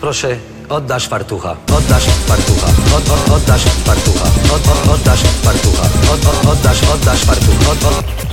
proszę, oddasz fartucha, oddasz fartucha, od, od, oddasz fartucha, od, od, oddasz fartucha, od, od, oddasz, oddasz fartucha, od, od.